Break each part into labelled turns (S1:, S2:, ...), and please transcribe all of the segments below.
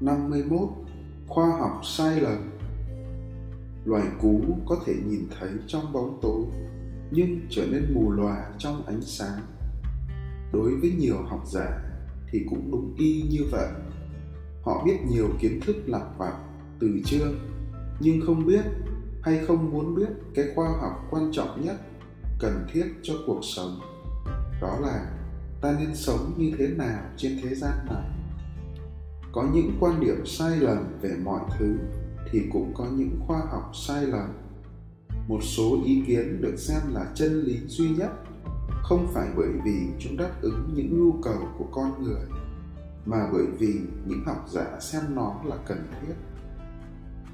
S1: 51 Khoa học sai lầm Loài cú có thể nhìn thấy trong bóng tối, nhưng trở nên mù lòa trong ánh sáng. Đối với nhiều học giả thì cũng đúng y như vậy. Họ biết nhiều kiến thức lặt vặt từ chương nhưng không biết hay không muốn biết cái khoa học quan trọng nhất, cần thiết cho cuộc sống. Đó là ta nên sống như thế nào trên thế gian này có những quan điểm sai lầm về mọi thứ thì cũng có những khoa học sai lầm. Một số ý kiến được xem là chân lý duy nhất, không phải bởi vì chúng đáp ứng những nhu cầu của con người, mà bởi vì những học giả xem nó là cần thiết.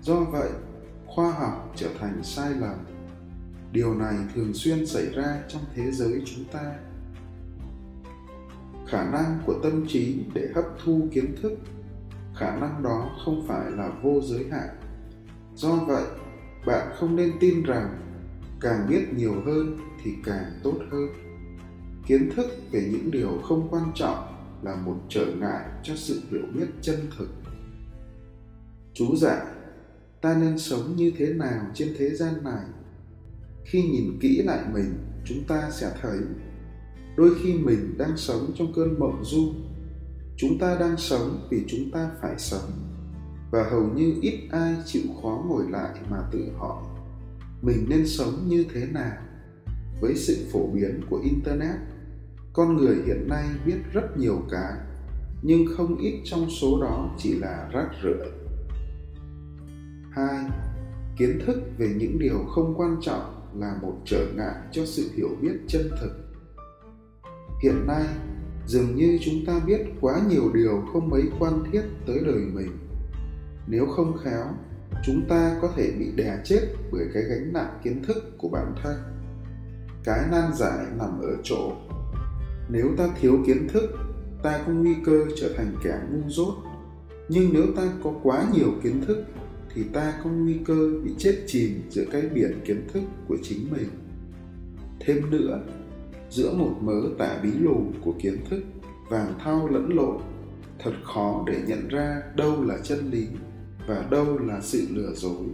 S1: Do vậy, khoa học trở thành sai lầm. Điều này thường xuyên xảy ra trong thế giới chúng ta. Khả năng của tâm trí để hấp thu kiến thức khả năng đó không phải là vô giới hạn. Do vậy, bạn không nên tin rằng càng biết nhiều hơn thì càng tốt hơn. Kiến thức về những điều không quan trọng là một trở ngại cho sự hiểu biết chân thực. Chú giải ta nên sống như thế nào trên thế gian này? Khi nhìn kỹ lại mình, chúng ta sẽ thấy đôi khi mình đang sống trong cơn mộng du chúng ta đang sống vì chúng ta phải sống. Và hầu như ít ai chịu khó ngồi lại mà tự hỏi, mình nên sống như thế nào? Với sự phổ biến của internet, con người hiện nay biết rất nhiều cái, nhưng không ít trong số đó chỉ là rác rưởi. Hai, kiến thức về những điều không quan trọng là một trở ngại cho sự hiểu biết chân thực. Hiện nay dường như chúng ta biết quá nhiều điều không mấy quan thiết tới đời mình. Nếu không khéo, chúng ta có thể bị đè chết bởi cái gánh nặng kiến thức của bản thân. Cái nan giải nằm ở chỗ, nếu ta thiếu kiến thức, ta có nguy cơ trở thành kẻ ngu dốt. Nhưng nếu ta có quá nhiều kiến thức, thì ta có nguy cơ bị chết chìm giữa cái biển kiến thức của chính mình. Thêm nữa giữa một mớ tả bí lù của kiến thức, vàng thau lẫn lộn. Thật khó để nhận ra đâu là chân lý và đâu là sự lừa dối.